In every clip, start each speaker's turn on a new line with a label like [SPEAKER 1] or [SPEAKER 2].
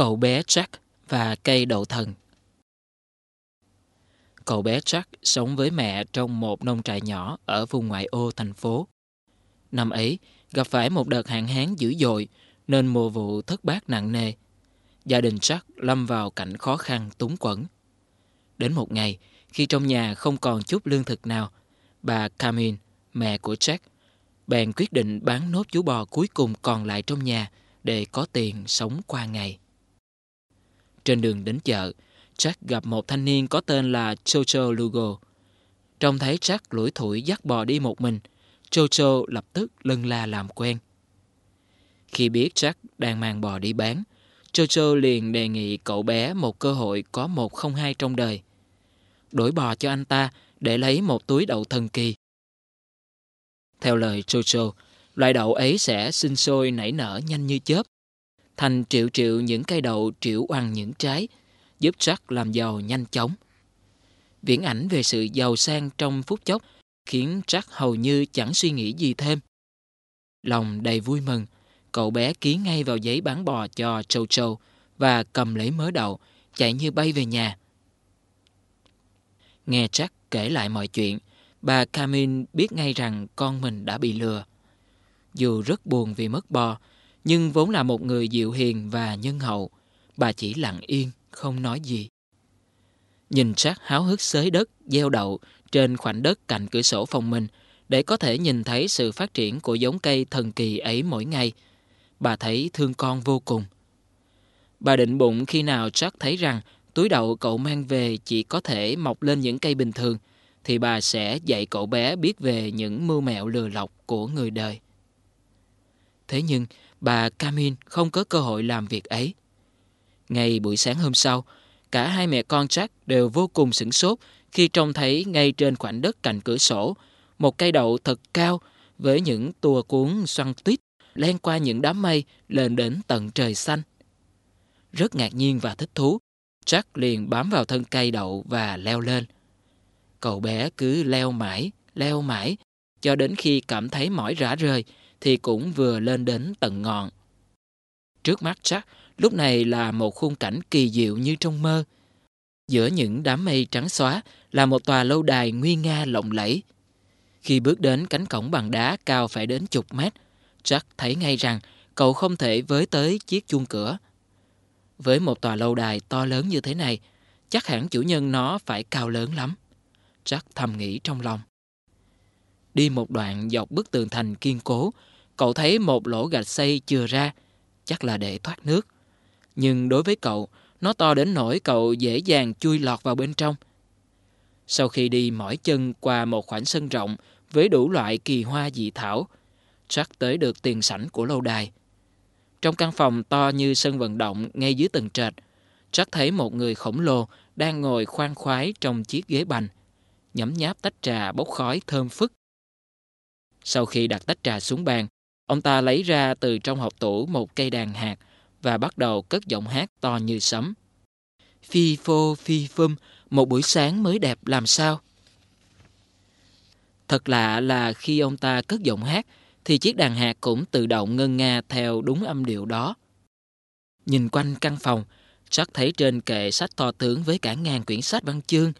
[SPEAKER 1] Cậu bé Jack và cây đậu thần Cậu bé Jack sống với mẹ trong một nông trại nhỏ ở vùng ngoại ô thành phố. Năm ấy, gặp phải một đợt hạn hán dữ dội nên mùa vụ thất bát nặng nề. Gia đình Jack lâm vào cảnh khó khăn túng quẫn. Đến một ngày, khi trong nhà không còn chút lương thực nào, bà Camille, mẹ của Jack, bèn quyết định bán nốt chú bò cuối cùng còn lại trong nhà để có tiền sống qua ngày. Trên đường đến chợ, Jack gặp một thanh niên có tên là Chocho Lugo. Trông thấy Jack lủi thủi dắt bò đi một mình, Chocho lập tức lân la làm quen. Khi biết Jack đang mang bò đi bán, Chocho liền đề nghị cậu bé một cơ hội có một không hai trong đời. Đổi bò cho anh ta để lấy một túi đậu thần kỳ. Theo lời Chocho, loại đậu ấy sẽ sinh sôi nảy nở nhanh như chớp. Thành triệu triệu những cây đậu triệu ăn những trái, giúp Jack làm giàu nhanh chóng. Viễn ảnh về sự giàu sang trong phút chốc khiến Jack hầu như chẳng suy nghĩ gì thêm. Lòng đầy vui mừng, cậu bé ký ngay vào giấy bán bò cho Châu Châu và cầm lấy mớ đậu, chạy như bay về nhà. Nghe Jack kể lại mọi chuyện, bà Camin biết ngay rằng con mình đã bị lừa. Dù rất buồn vì mất bò, nhưng vốn là một người dịu hiền và nhân hậu, bà chỉ lặng yên, không nói gì. Nhìn sát háo hức xới đất, gieo đậu trên khoảnh đất cạnh cửa sổ phòng mình để có thể nhìn thấy sự phát triển của giống cây thần kỳ ấy mỗi ngày. Bà thấy thương con vô cùng. Bà định bụng khi nào Jack thấy rằng túi đậu cậu mang về chỉ có thể mọc lên những cây bình thường, thì bà sẽ dạy cậu bé biết về những mưu mẹo lừa lọc của người đời. Thế nhưng, bà Camin không có cơ hội làm việc ấy. Ngày buổi sáng hôm sau, cả hai mẹ con Jack đều vô cùng sửng sốt khi trông thấy ngay trên khoảnh đất cạnh cửa sổ một cây đậu thật cao với những tua cuốn xoăn tuyết len qua những đám mây lên đến tận trời xanh. Rất ngạc nhiên và thích thú, Jack liền bám vào thân cây đậu và leo lên. Cậu bé cứ leo mãi, leo mãi, cho đến khi cảm thấy mỏi rã rời thì cũng vừa lên đến tận ngọn. Trước mắt Jack lúc này là một khung cảnh kỳ diệu như trong mơ. Giữa những đám mây trắng xóa là một tòa lâu đài nguy nga lộng lẫy. Khi bước đến cánh cổng bằng đá cao phải đến chục mét, Jack thấy ngay rằng cậu không thể với tới chiếc chuông cửa. Với một tòa lâu đài to lớn như thế này, chắc hẳn chủ nhân nó phải cao lớn lắm. Jack thầm nghĩ trong lòng. Đi một đoạn dọc bức tường thành kiên cố, cậu thấy một lỗ gạch xây chừa ra, chắc là để thoát nước. Nhưng đối với cậu, nó to đến nỗi cậu dễ dàng chui lọt vào bên trong. Sau khi đi mỏi chân qua một khoảng sân rộng với đủ loại kỳ hoa dị thảo, Jack tới được tiền sảnh của lâu đài. Trong căn phòng to như sân vận động ngay dưới tầng trệt, Jack thấy một người khổng lồ đang ngồi khoan khoái trong chiếc ghế bành, nhấm nháp tách trà bốc khói thơm phức. Sau khi đặt tách trà xuống bàn, ông ta lấy ra từ trong hộp tủ một cây đàn hạt và bắt đầu cất giọng hát to như sấm. Phi phô phi phum, một buổi sáng mới đẹp làm sao? Thật lạ là khi ông ta cất giọng hát thì chiếc đàn hạt cũng tự động ngân nga theo đúng âm điệu đó. Nhìn quanh căn phòng, chắc thấy trên kệ sách to tướng với cả ngàn quyển sách văn chương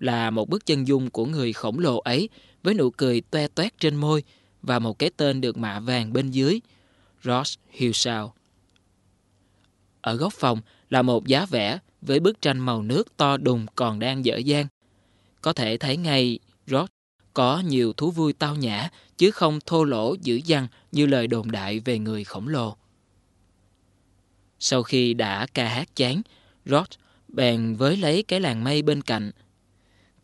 [SPEAKER 1] là một bức chân dung của người khổng lồ ấy với nụ cười toe toét trên môi và một cái tên được mạ vàng bên dưới, Ross Hillshow. Ở góc phòng là một giá vẽ với bức tranh màu nước to đùng còn đang dở dang. Có thể thấy ngay Ross có nhiều thú vui tao nhã chứ không thô lỗ dữ dằn như lời đồn đại về người khổng lồ. Sau khi đã ca hát chán, Ross bèn với lấy cái làng mây bên cạnh.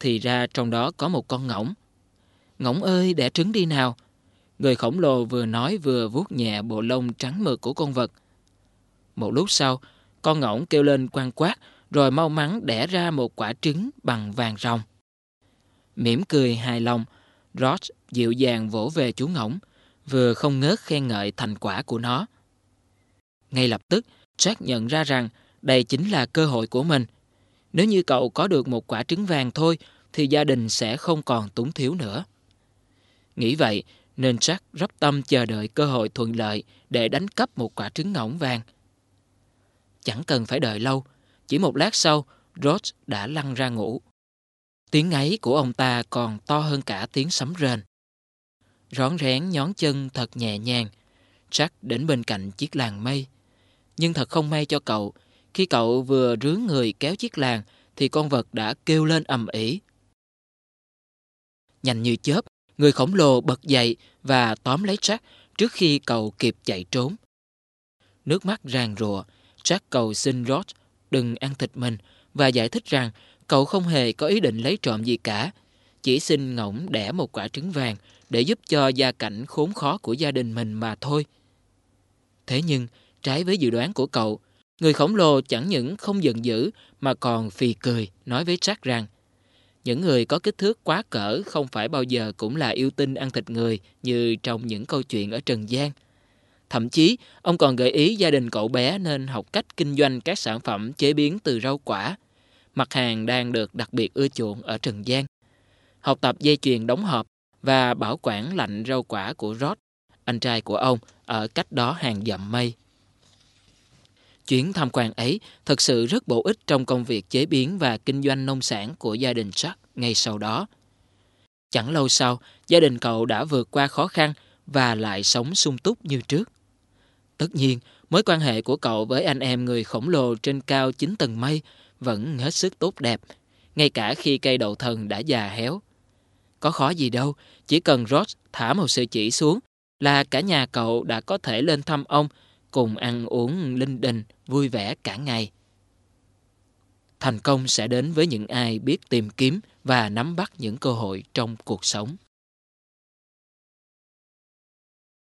[SPEAKER 1] Thì ra trong đó có một con ngỗng. Ngỗng ơi, đẻ trứng đi nào. Người khổng lồ vừa nói vừa vuốt nhẹ bộ lông trắng mượt của con vật. Một lúc sau, con ngỗng kêu lên quang quát rồi mau mắn đẻ ra một quả trứng bằng vàng ròng. Mỉm cười hài lòng, Ross dịu dàng vỗ về chú ngỗng, vừa không ngớt khen ngợi thành quả của nó. Ngay lập tức, Jack nhận ra rằng đây chính là cơ hội của mình. Nếu như cậu có được một quả trứng vàng thôi, thì gia đình sẽ không còn túng thiếu nữa. Nghĩ vậy, nên Jack rất tâm chờ đợi cơ hội thuận lợi để đánh cắp một quả trứng ngỗng vàng. Chẳng cần phải đợi lâu, chỉ một lát sau, Roach đã lăn ra ngủ. Tiếng ngáy của ông ta còn to hơn cả tiếng sấm rền. Rón rén nhón chân thật nhẹ nhàng, Jack đến bên cạnh chiếc làng mây. Nhưng thật không may cho cậu, khi cậu vừa rướn người kéo chiếc làng thì con vật đã kêu lên ầm ĩ. Nhanh như chớp, người khổng lồ bật dậy và tóm lấy Jack trước khi cậu kịp chạy trốn. Nước mắt ràng rụa, Jack cầu xin Roach đừng ăn thịt mình và giải thích rằng cậu không hề có ý định lấy trộm gì cả, chỉ xin ngỗng đẻ một quả trứng vàng để giúp cho gia cảnh khốn khó của gia đình mình mà thôi. Thế nhưng, trái với dự đoán của cậu, người khổng lồ chẳng những không giận dữ mà còn phì cười nói với Jack rằng những người có kích thước quá cỡ không phải bao giờ cũng là yêu tinh ăn thịt người như trong những câu chuyện ở Trần gian. Thậm chí, ông còn gợi ý gia đình cậu bé nên học cách kinh doanh các sản phẩm chế biến từ rau quả, mặt hàng đang được đặc biệt ưa chuộng ở Trần gian. Học tập dây chuyền đóng hộp và bảo quản lạnh rau quả của Rod, anh trai của ông, ở cách đó hàng dặm mây. Chuyến tham quan ấy thật sự rất bổ ích trong công việc chế biến và kinh doanh nông sản của gia đình Jack ngay sau đó. Chẳng lâu sau, gia đình cậu đã vượt qua khó khăn và lại sống sung túc như trước. Tất nhiên, mối quan hệ của cậu với anh em người khổng lồ trên cao 9 tầng mây vẫn hết sức tốt đẹp, ngay cả khi cây đậu thần đã già héo. Có khó gì đâu, chỉ cần Ross thả một sợi chỉ xuống là cả nhà cậu đã có thể lên thăm ông cùng ăn uống linh đình, vui vẻ cả ngày. Thành công sẽ đến với những ai biết tìm kiếm và nắm bắt những cơ hội trong cuộc sống.